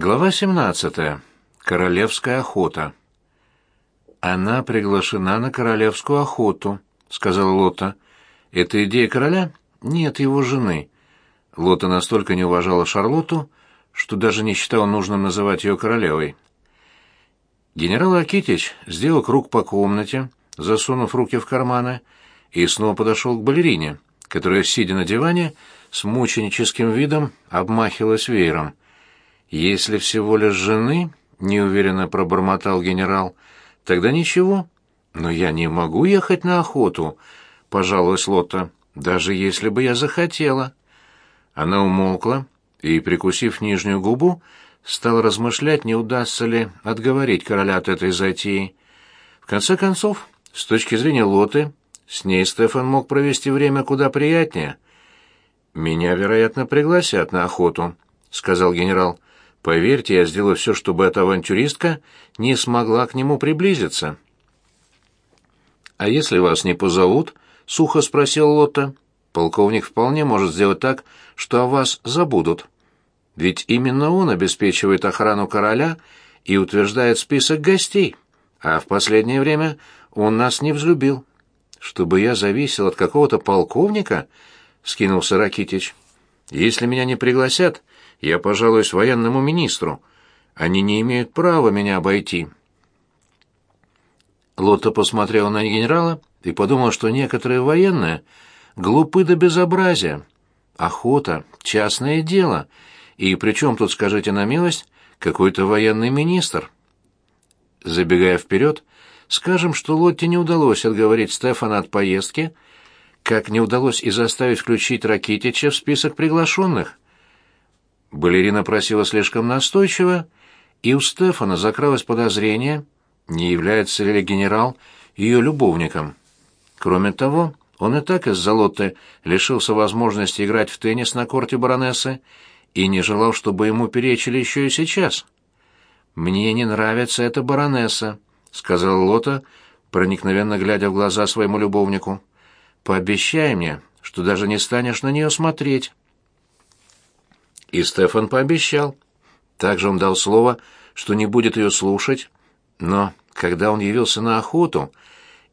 Глава 17. Королевская охота. Она приглашена на королевскую охоту, сказала Лота. Это идея короля? Нет, его жены. Лота настолько не уважала Шарлотту, что даже не считала нужным называть ее королевой. Генерал Акитич сделал круг по комнате, засунув руки в карманы, и снова подошел к балерине, которая, сидя на диване, с мученическим видом обмахивалась веером — если всего лишь жены, неуверенно пробормотал генерал, тогда ничего. Но я не могу ехать на охоту, пожаловалась Лотта, даже если бы я захотела. Она умолкла и, прикусив нижнюю губу, стала размышлять, не удастся ли отговорить короля от этой затеи. В конце концов, с точки зрения Лоты, с ней Стефан мог провести время куда приятнее. «Меня, вероятно, пригласят на охоту», — сказал генерал. Поверьте, я сделаю все, чтобы эта авантюристка не смогла к нему приблизиться. А если вас не позовут? сухо спросил Лотта. Полковник вполне может сделать так, что о вас забудут. Ведь именно он обеспечивает охрану короля и утверждает список гостей. А в последнее время он нас не взлюбил. Чтобы я зависел от какого-то полковника, скинулся Ракитич. Если меня не пригласят, я пожалуюсь военному министру. Они не имеют права меня обойти. Лотта посмотрела на генерала и подумала, что некоторые военные глупы до безобразия. Охота — частное дело. И при чем тут, скажите на милость, какой-то военный министр? Забегая вперед, скажем, что Лотте не удалось отговорить Стефана от поездки, как не удалось и заставить включить Ракитича в список приглашенных — Балерина просила слишком настойчиво, и у Стефана закралось подозрение, не является ли генерал ее любовником. Кроме того, он и так из-за Лотты лишился возможности играть в теннис на корте баронессы и не желал, чтобы ему перечили еще и сейчас. «Мне не нравится эта баронесса», — сказала Лота, проникновенно глядя в глаза своему любовнику. «Пообещай мне, что даже не станешь на нее смотреть». И Стефан пообещал. Также он дал слово, что не будет ее слушать, но когда он явился на охоту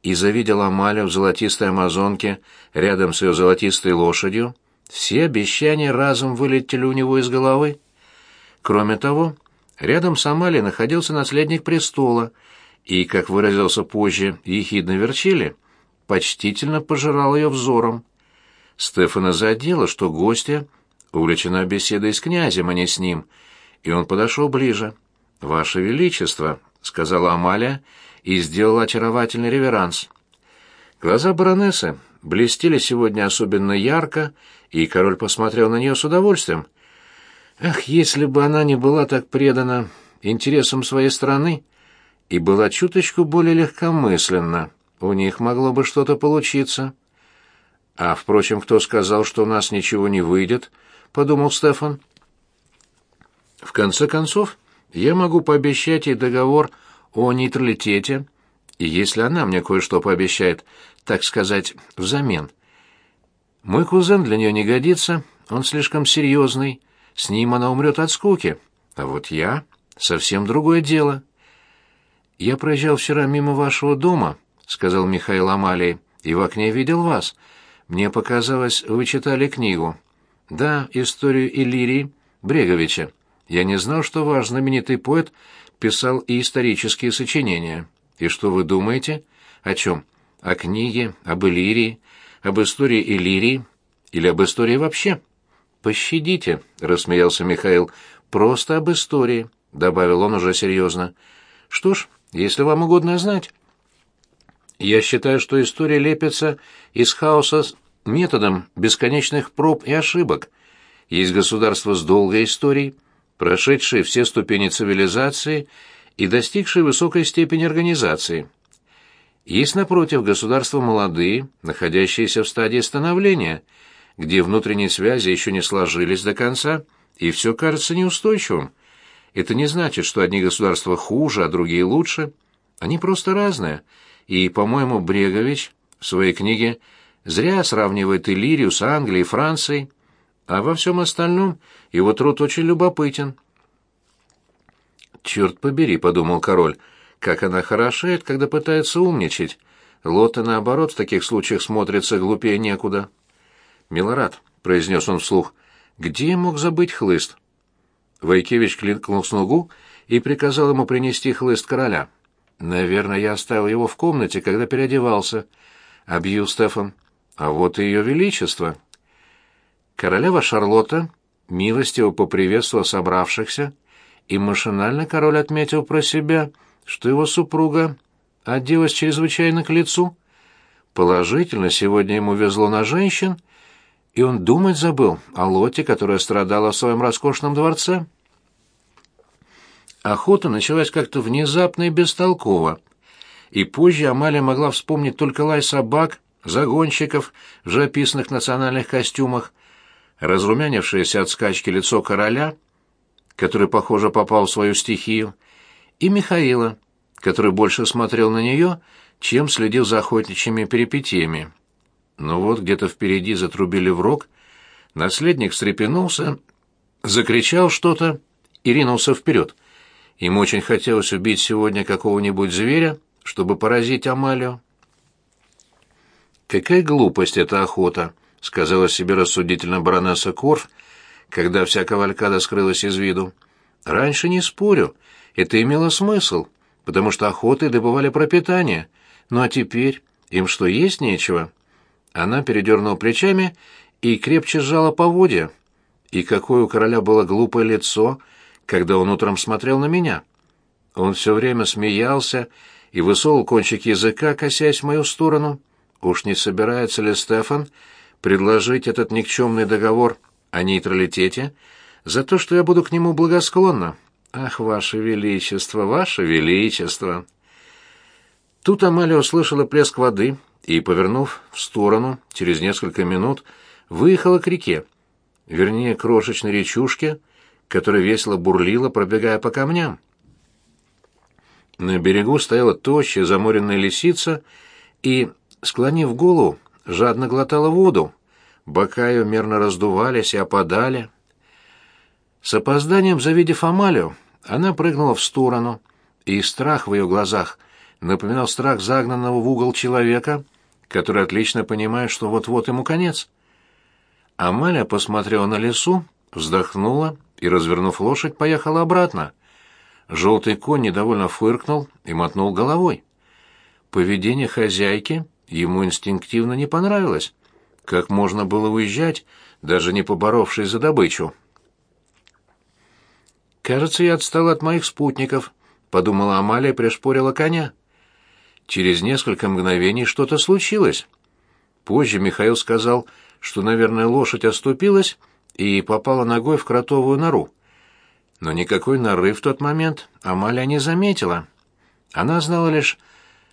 и завидел Амалию в золотистой амазонке рядом с ее золотистой лошадью, все обещания разом вылетели у него из головы. Кроме того, рядом с Амалией находился наследник престола, и, как выразился позже ехидно Верчили, почтительно пожирал ее взором. Стефана задело, что гостья увлечена беседой с князем, а не с ним, и он подошел ближе. «Ваше Величество», — сказала Амалия и сделала очаровательный реверанс. Глаза баронессы блестели сегодня особенно ярко, и король посмотрел на нее с удовольствием. Ах, если бы она не была так предана интересам своей страны и была чуточку более легкомысленна, у них могло бы что-то получиться. А, впрочем, кто сказал, что у нас ничего не выйдет — подумал Стефан. В конце концов, я могу пообещать ей договор о нейтралитете, и если она мне кое-что пообещает, так сказать, взамен. Мой кузен для нее не годится, он слишком серьезный, с ним она умрет от скуки, а вот я — совсем другое дело. «Я проезжал вчера мимо вашего дома», — сказал Михаил Амалий, — «и в окне видел вас. Мне показалось, вы читали книгу». Да, историю Иллирии Бреговича. Я не знал, что ваш знаменитый поэт писал и исторические сочинения. И что вы думаете? О чем? О книге, об Иллирии, об истории Иллирии или об истории вообще? Пощадите, рассмеялся Михаил. Просто об истории, добавил он уже серьезно. Что ж, если вам угодно знать. Я считаю, что история лепится из хаоса методом бесконечных проб и ошибок. Есть государства с долгой историей, прошедшие все ступени цивилизации и достигшие высокой степени организации. Есть, напротив, государства молодые, находящиеся в стадии становления, где внутренние связи еще не сложились до конца, и все кажется неустойчивым. Это не значит, что одни государства хуже, а другие лучше. Они просто разные. И, по-моему, Брегович в своей книге Зря сравнивает Иллирию с Англией и Францией, а во всем остальном его труд очень любопытен. «Черт побери», — подумал король, — «как она хорошеет, когда пытается умничать. Лота, наоборот, в таких случаях смотрится глупее некуда». «Милорад», — произнес он вслух, — «где мог забыть хлыст?» Войкевич кликнул слугу и приказал ему принести хлыст короля. «Наверное, я оставил его в комнате, когда переодевался», — объявил Стефан. «А вот и ее величество». Королева Шарлотта милостиво поприветствовала собравшихся, и машинально король отметил про себя, что его супруга оделась чрезвычайно к лицу. Положительно, сегодня ему везло на женщин, и он думать забыл о Лоте, которая страдала в своем роскошном дворце. Охота началась как-то внезапно и бестолково, и позже Амалия могла вспомнить только лай собак, загонщиков в же описанных национальных костюмах, разрумянившееся от скачки лицо короля, который, похоже, попал в свою стихию, и Михаила, который больше смотрел на нее, чем следил за охотничьими перипетиями. Но вот где-то впереди затрубили в рог, наследник встрепенулся, закричал что-то и ринулся вперед. Ему очень хотелось убить сегодня какого-нибудь зверя, чтобы поразить Амалию. «Какая глупость эта охота!» — сказала себе рассудительно баронесса Корф, когда вся кавалькада скрылась из виду. «Раньше не спорю, это имело смысл, потому что охоты добывали пропитание. Ну а теперь им что, есть нечего?» Она передернула плечами и крепче сжала поводья. И какое у короля было глупое лицо, когда он утром смотрел на меня. Он все время смеялся и высовывал кончик языка, косясь в мою сторону. Уж не собирается ли Стефан предложить этот никчемный договор о нейтралитете за то, что я буду к нему благосклонна? Ах, ваше величество, ваше величество! Тут Амалия услышала плеск воды и, повернув в сторону, через несколько минут выехала к реке, вернее, крошечной речушке, которая весело бурлила, пробегая по камням. На берегу стояла тощая заморенная лисица и, склонив голову, жадно глотала воду. Бока ее мерно раздувались и опадали. С опозданием завидев Амалию, она прыгнула в сторону, и страх в ее глазах напоминал страх загнанного в угол человека, который отлично понимает, что вот-вот ему конец. Амалия посмотрела на лесу, вздохнула и, развернув лошадь, поехала обратно. Желтый конь недовольно фыркнул и мотнул головой. Поведение хозяйки ему инстинктивно не понравилось. Как можно было уезжать, даже не поборовшись за добычу? «Кажется, я отстала от моих спутников», — подумала Амалия пришпорила коня. Через несколько мгновений что-то случилось. Позже Михаил сказал, что, наверное, лошадь оступилась и попала ногой в кротовую нору. Но никакой норы в тот момент Амалия не заметила. Она знала лишь,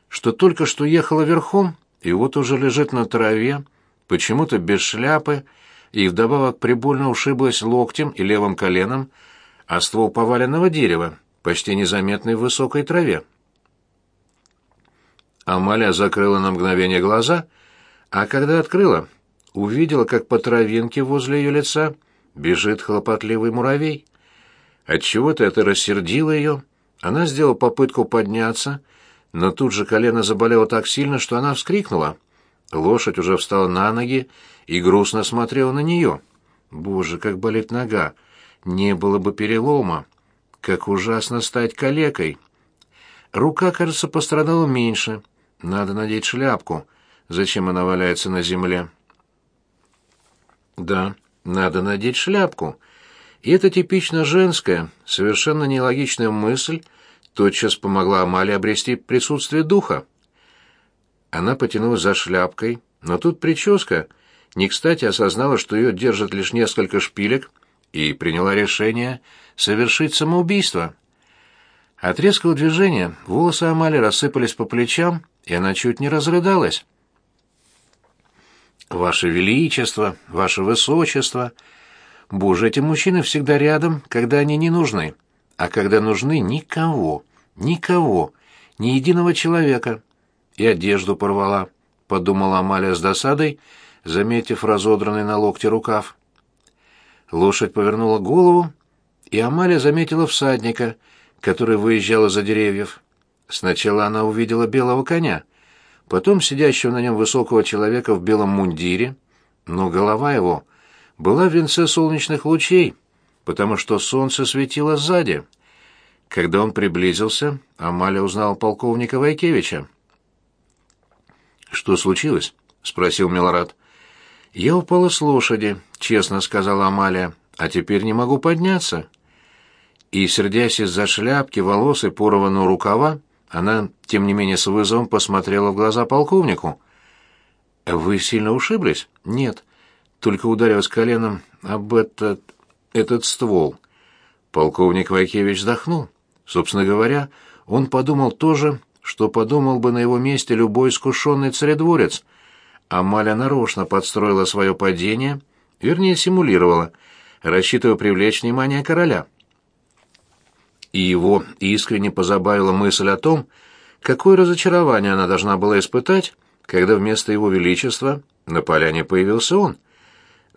что только что ехала верхом, и вот уже лежит на траве, почему-то без шляпы, и вдобавок прибольно ушиблась локтем и левым коленом, а ствол поваленного дерева, почти незаметный в высокой траве. Амалия закрыла на мгновение глаза, а когда открыла, увидела, как по травинке возле ее лица бежит хлопотливый муравей. Отчего-то это рассердило ее. Она сделала попытку подняться, но тут же колено заболело так сильно, что она вскрикнула. Лошадь уже встала на ноги и грустно смотрела на нее. Боже, как болит нога! Не было бы перелома! Как ужасно стать калекой! Рука, кажется, пострадала меньше. Надо надеть шляпку. Зачем она валяется на земле? Да, надо надеть шляпку. И эта типично женская, совершенно нелогичная мысль тотчас помогла Амале обрести присутствие духа. Она потянулась за шляпкой, но тут прическа не кстати осознала, что ее держат лишь несколько шпилек, и приняла решение совершить самоубийство. От резкого движения волосы Амали рассыпались по плечам, и она чуть не разрыдалась. «Ваше Величество, Ваше Высочество!» Боже, эти мужчины всегда рядом, когда они не нужны, а когда нужны никого, никого, ни единого человека. И одежду порвала, подумала Амалия с досадой, заметив разодранный на локте рукав. Лошадь повернула голову, и Амалия заметила всадника, которая выезжала за деревьев. Сначала она увидела белого коня, потом сидящего на нем высокого человека в белом мундире, но голова его была в венце солнечных лучей, потому что солнце светило сзади. Когда он приблизился, Амалия узнала полковника Вайкевича. «Что случилось?» — спросил Милорад. «Я упала с лошади», — честно сказала Амалия, — «а теперь не могу подняться». И, сердясь из-за шляпки, волос и порванного рукава, она, тем не менее, с вызовом посмотрела в глаза полковнику. «Вы сильно ушиблись?» «Нет, только ударилась коленом об этот... этот ствол». Полковник Вайкевич вздохнул. Собственно говоря, он подумал то же, что подумал бы на его месте любой искушенный царедворец — Амаля нарочно подстроила свое падение, вернее, симулировала, рассчитывая привлечь внимание короля. И его искренне позабавила мысль о том, какое разочарование она должна была испытать, когда вместо его величества на поляне появился он.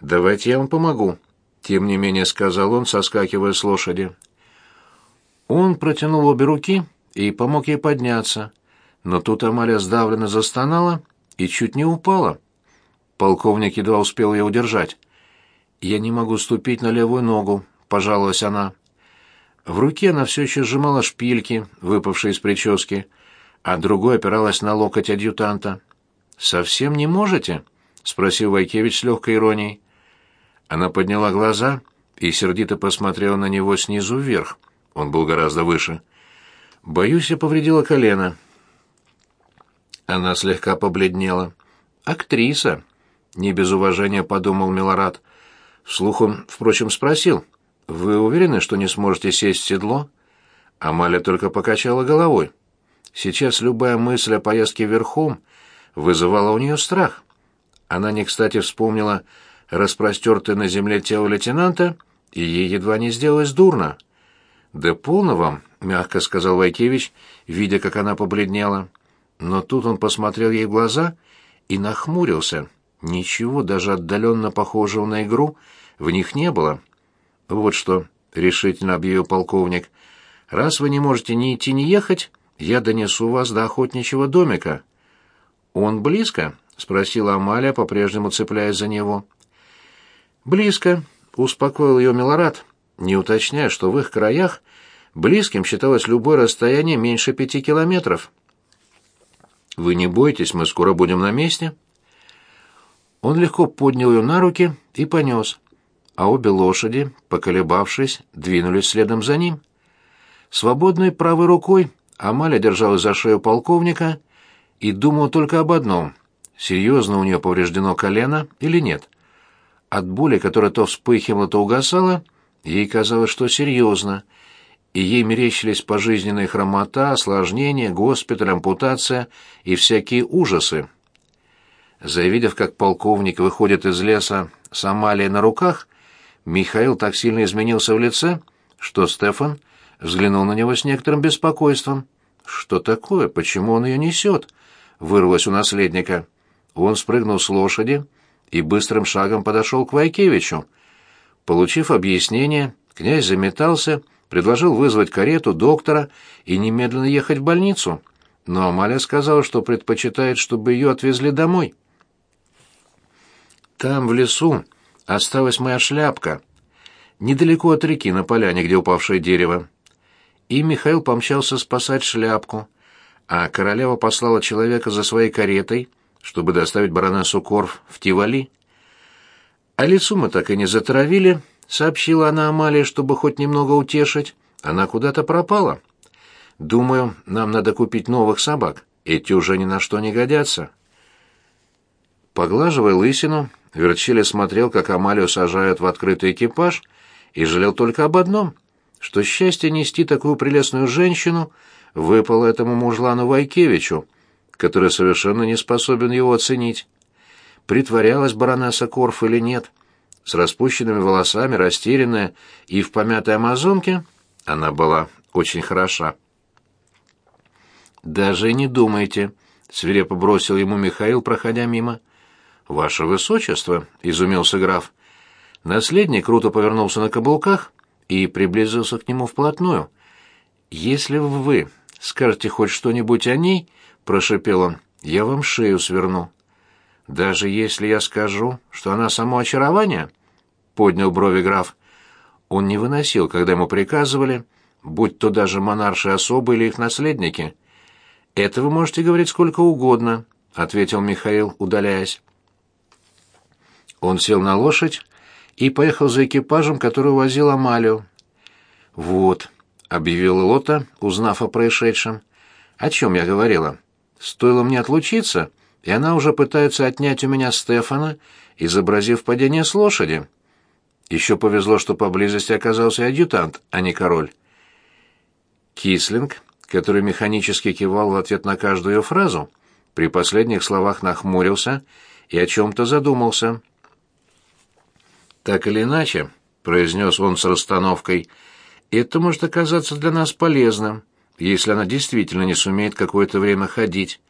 «Давайте я вам помогу», — тем не менее сказал он, соскакивая с лошади. Он протянул обе руки и помог ей подняться, но тут Амалия сдавленно застонала и чуть не упала. Полковник едва успел ее удержать. «Я не могу ступить на левую ногу», — пожаловалась она. В руке она все еще сжимала шпильки, выпавшие из прически, а другой опиралась на локоть адъютанта. «Совсем не можете?» — спросил Вайкевич с легкой иронией. Она подняла глаза и сердито посмотрела на него снизу вверх. Он был гораздо выше. «Боюсь, я повредила колено», она слегка побледнела. «Актриса!» — не без уважения подумал Милорад. Вслух он, впрочем, спросил. «Вы уверены, что не сможете сесть в седло?» Амалия только покачала головой. Сейчас любая мысль о поездке верхом вызывала у нее страх. Она не кстати вспомнила распростертое на земле тело лейтенанта, и ей едва не сделалось дурно. «Да полно вам», — мягко сказал Вайкевич, видя, как она побледнела. Но тут он посмотрел ей в глаза и нахмурился. Ничего даже отдаленно похожего на игру в них не было. «Вот что», — решительно объявил полковник, — «раз вы не можете ни идти, ни ехать, я донесу вас до охотничьего домика». «Он близко?» — спросила Амалия, по-прежнему цепляясь за него. «Близко», — успокоил ее Милорад, не уточняя, что в их краях близким считалось любое расстояние меньше пяти километров. Вы не бойтесь, мы скоро будем на месте. Он легко поднял ее на руки и понес, а обе лошади, поколебавшись, двинулись следом за ним. Свободной правой рукой Амаля держалась за шею полковника и думала только об одном — серьезно у нее повреждено колено или нет. От боли, которая то вспыхивала, то угасала, ей казалось, что серьезно — и ей мерещились пожизненная хромота, осложнения, госпиталь, ампутация и всякие ужасы. Завидев, как полковник выходит из леса с Амалией на руках, Михаил так сильно изменился в лице, что Стефан взглянул на него с некоторым беспокойством. «Что такое? Почему он ее несет?» — вырвалось у наследника. Он спрыгнул с лошади и быстрым шагом подошел к Вайкевичу. Получив объяснение, князь заметался предложил вызвать карету, доктора и немедленно ехать в больницу. Но Амалия сказала, что предпочитает, чтобы ее отвезли домой. Там, в лесу, осталась моя шляпка, недалеко от реки, на поляне, где упавшее дерево. И Михаил помчался спасать шляпку, а королева послала человека за своей каретой, чтобы доставить баронессу Корф в Тивали. А лесу мы так и не затравили, —— сообщила она Амалии, чтобы хоть немного утешить. «Она куда-то пропала. Думаю, нам надо купить новых собак. Эти уже ни на что не годятся». Поглаживая лысину, Верчили смотрел, как Амалию сажают в открытый экипаж, и жалел только об одном, что счастье нести такую прелестную женщину выпало этому мужлану Вайкевичу, который совершенно не способен его оценить. Притворялась баронесса Корф или нет — с распущенными волосами, растерянная и в помятой амазонке, она была очень хороша. «Даже не думайте», — свирепо бросил ему Михаил, проходя мимо. «Ваше высочество», — изумился граф. Наследник круто повернулся на каблуках и приблизился к нему вплотную. «Если вы скажете хоть что-нибудь о ней, — прошепел он, — я вам шею сверну». «Даже если я скажу, что она само очарование?» — поднял брови граф. Он не выносил, когда ему приказывали, будь то даже монарши особы или их наследники. «Это вы можете говорить сколько угодно», — ответил Михаил, удаляясь. Он сел на лошадь и поехал за экипажем, который увозил Амалию. «Вот», — объявила Лота, узнав о происшедшем. «О чем я говорила? Стоило мне отлучиться, и она уже пытается отнять у меня Стефана, изобразив падение с лошади. Еще повезло, что поблизости оказался адъютант, а не король». Кислинг, который механически кивал в ответ на каждую ее фразу, при последних словах нахмурился и о чем-то задумался. «Так или иначе», — произнес он с расстановкой, — это может оказаться для нас полезным, если она действительно не сумеет какое-то время ходить.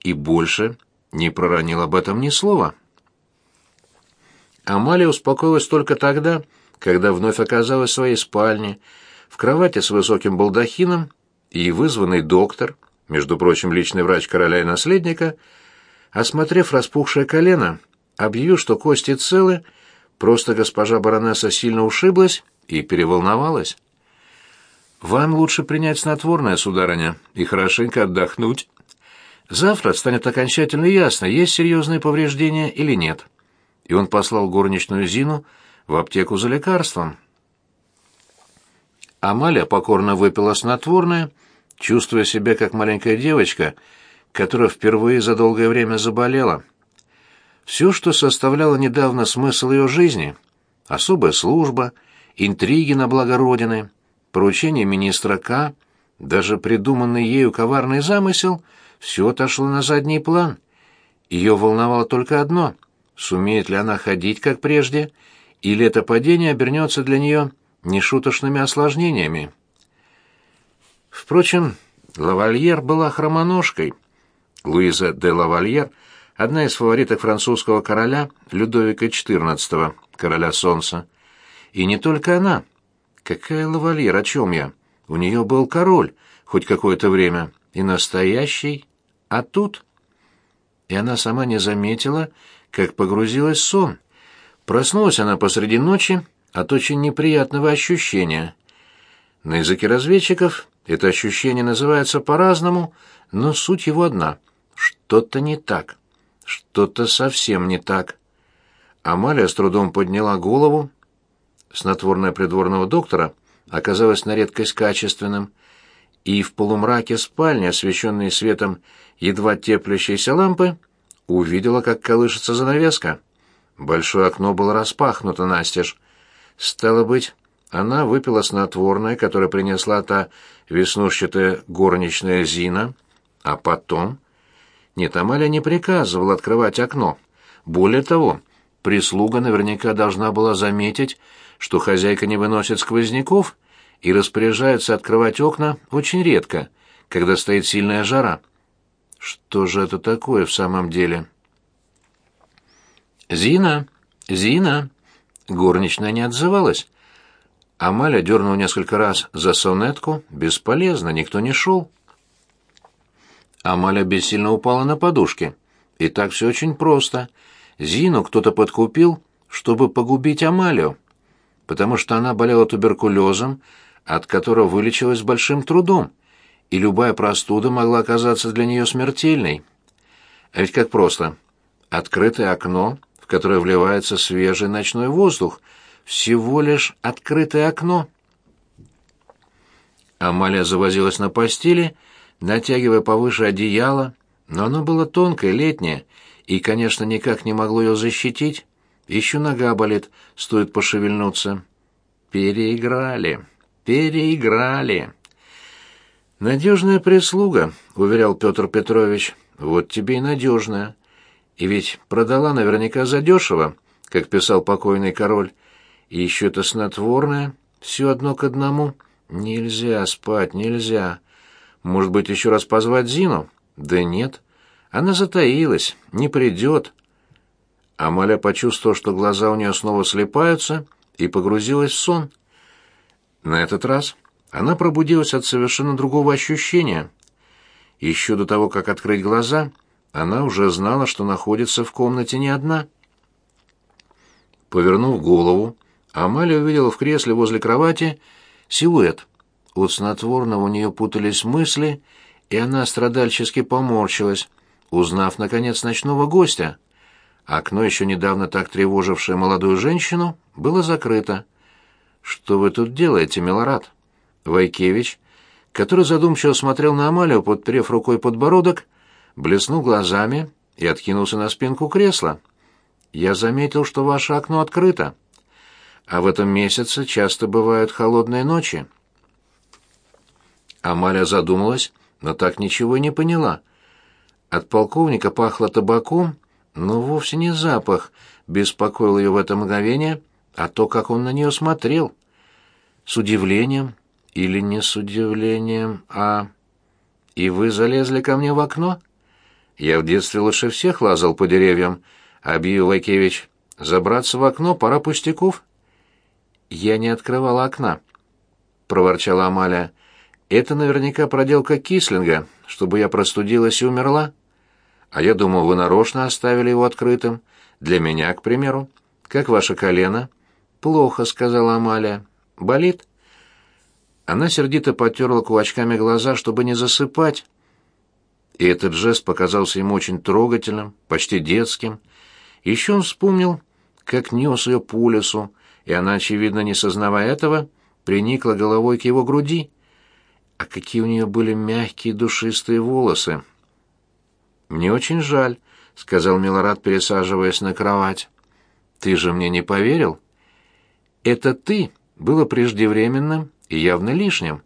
И больше не проронил об этом ни слова. Амалия успокоилась только тогда, когда вновь оказалась в своей спальне, в кровати с высоким балдахином, и вызванный доктор, между прочим, личный врач короля и наследника, осмотрев распухшее колено, объявил, что кости целы, просто госпожа баронесса сильно ушиблась и переволновалась. «Вам лучше принять снотворное, сударыня, и хорошенько отдохнуть. Завтра станет окончательно ясно, есть серьезные повреждения или нет». И он послал горничную Зину в аптеку за лекарством. Амалия покорно выпила снотворное, чувствуя себя как маленькая девочка, которая впервые за долгое время заболела. Все, что составляло недавно смысл ее жизни — особая служба, интриги на благо Родины — поручение министра К, даже придуманный ею коварный замысел, все отошло на задний план. Ее волновало только одно — сумеет ли она ходить, как прежде, или это падение обернется для нее нешуточными осложнениями. Впрочем, Лавальер была хромоножкой. Луиза де Лавальер — одна из фавориток французского короля Людовика XIV, короля солнца. И не только она — Какая лавальер, о чем я? У нее был король, хоть какое-то время, и настоящий. А тут... И она сама не заметила, как погрузилась в сон. Проснулась она посреди ночи от очень неприятного ощущения. На языке разведчиков это ощущение называется по-разному, но суть его одна. Что-то не так. Что-то совсем не так. Амалия с трудом подняла голову снотворное придворного доктора оказалось на редкость качественным, и в полумраке спальни, освещенной светом едва теплящейся лампы, увидела, как колышется занавеска. Большое окно было распахнуто настежь. Стало быть, она выпила снотворное, которое принесла та веснушчатая горничная Зина, а потом... Нет, Амалия не приказывала открывать окно. Более того, прислуга наверняка должна была заметить, что хозяйка не выносит сквозняков и распоряжается открывать окна очень редко, когда стоит сильная жара. Что же это такое в самом деле? «Зина! Зина!» Горничная не отзывалась. Амаля дернула несколько раз за сонетку. Бесполезно, никто не шел. Амаля бессильно упала на подушке. И так все очень просто. Зину кто-то подкупил, чтобы погубить Амалию потому что она болела туберкулезом, от которого вылечилась с большим трудом, и любая простуда могла оказаться для нее смертельной. А ведь как просто. Открытое окно, в которое вливается свежий ночной воздух, всего лишь открытое окно. Амалия завозилась на постели, натягивая повыше одеяло, но оно было тонкое, летнее, и, конечно, никак не могло ее защитить. Еще нога болит, стоит пошевельнуться. Переиграли, переиграли. Надежная прислуга, уверял Петр Петрович. Вот тебе и надежная. И ведь продала наверняка задешево, как писал покойный король. И еще это снотворное, все одно к одному. Нельзя спать, нельзя. Может быть, еще раз позвать Зину? Да нет. Она затаилась, не придет. Амаля почувствовала, что глаза у нее снова слепаются, и погрузилась в сон. На этот раз она пробудилась от совершенно другого ощущения. Еще до того, как открыть глаза, она уже знала, что находится в комнате не одна. Повернув голову, Амалия увидела в кресле возле кровати силуэт. От снотворного у нее путались мысли, и она страдальчески поморщилась, узнав, наконец, ночного гостя. Окно, еще недавно так тревожившее молодую женщину, было закрыто. «Что вы тут делаете, Милорад?» Вайкевич, который задумчиво смотрел на Амалию, подперев рукой подбородок, блеснул глазами и откинулся на спинку кресла. «Я заметил, что ваше окно открыто, а в этом месяце часто бывают холодные ночи». Амалия задумалась, но так ничего и не поняла. От полковника пахло табаком, но вовсе не запах беспокоил ее в это мгновение, а то, как он на нее смотрел. С удивлением, или не с удивлением, а... «И вы залезли ко мне в окно?» «Я в детстве лучше всех лазал по деревьям», — объявил Вайкевич. «Забраться в окно — пора пустяков». «Я не открывала окна», — проворчала Амалия. «Это наверняка проделка Кислинга, чтобы я простудилась и умерла. А я думал, вы нарочно оставили его открытым. Для меня, к примеру. Как ваше колено?» «Плохо», — сказала Амалия. «Болит?» Она сердито потерла кулачками глаза, чтобы не засыпать. И этот жест показался ему очень трогательным, почти детским. Еще он вспомнил, как нес ее по лесу, и она, очевидно, не сознавая этого, приникла головой к его груди. А какие у нее были мягкие душистые волосы! «Мне очень жаль», — сказал Милорад, пересаживаясь на кровать. «Ты же мне не поверил?» «Это ты было преждевременным и явно лишним,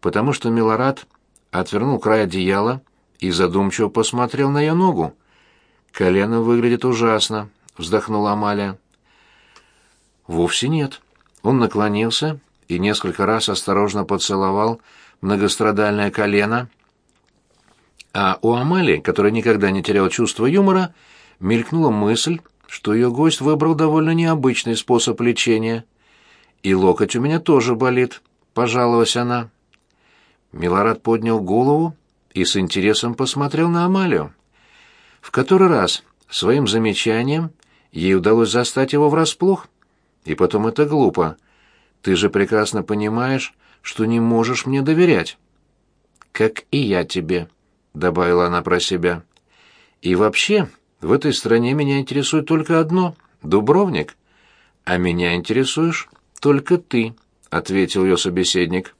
потому что Милорад отвернул край одеяла и задумчиво посмотрел на ее ногу. «Колено выглядит ужасно», — вздохнула Амалия. «Вовсе нет». Он наклонился и несколько раз осторожно поцеловал многострадальное колено, а у Амалии, которая никогда не теряла чувство юмора, мелькнула мысль, что ее гость выбрал довольно необычный способ лечения. «И локоть у меня тоже болит», пожаловалась она. Милорад поднял голову и с интересом посмотрел на Амалию. В который раз своим замечанием ей удалось застать его врасплох. И потом это глупо. Ты же прекрасно понимаешь, что не можешь мне доверять. Как и я тебе, добавила она про себя. И вообще, в этой стране меня интересует только одно Дубровник. А меня интересуешь только ты. — ответил ее собеседник.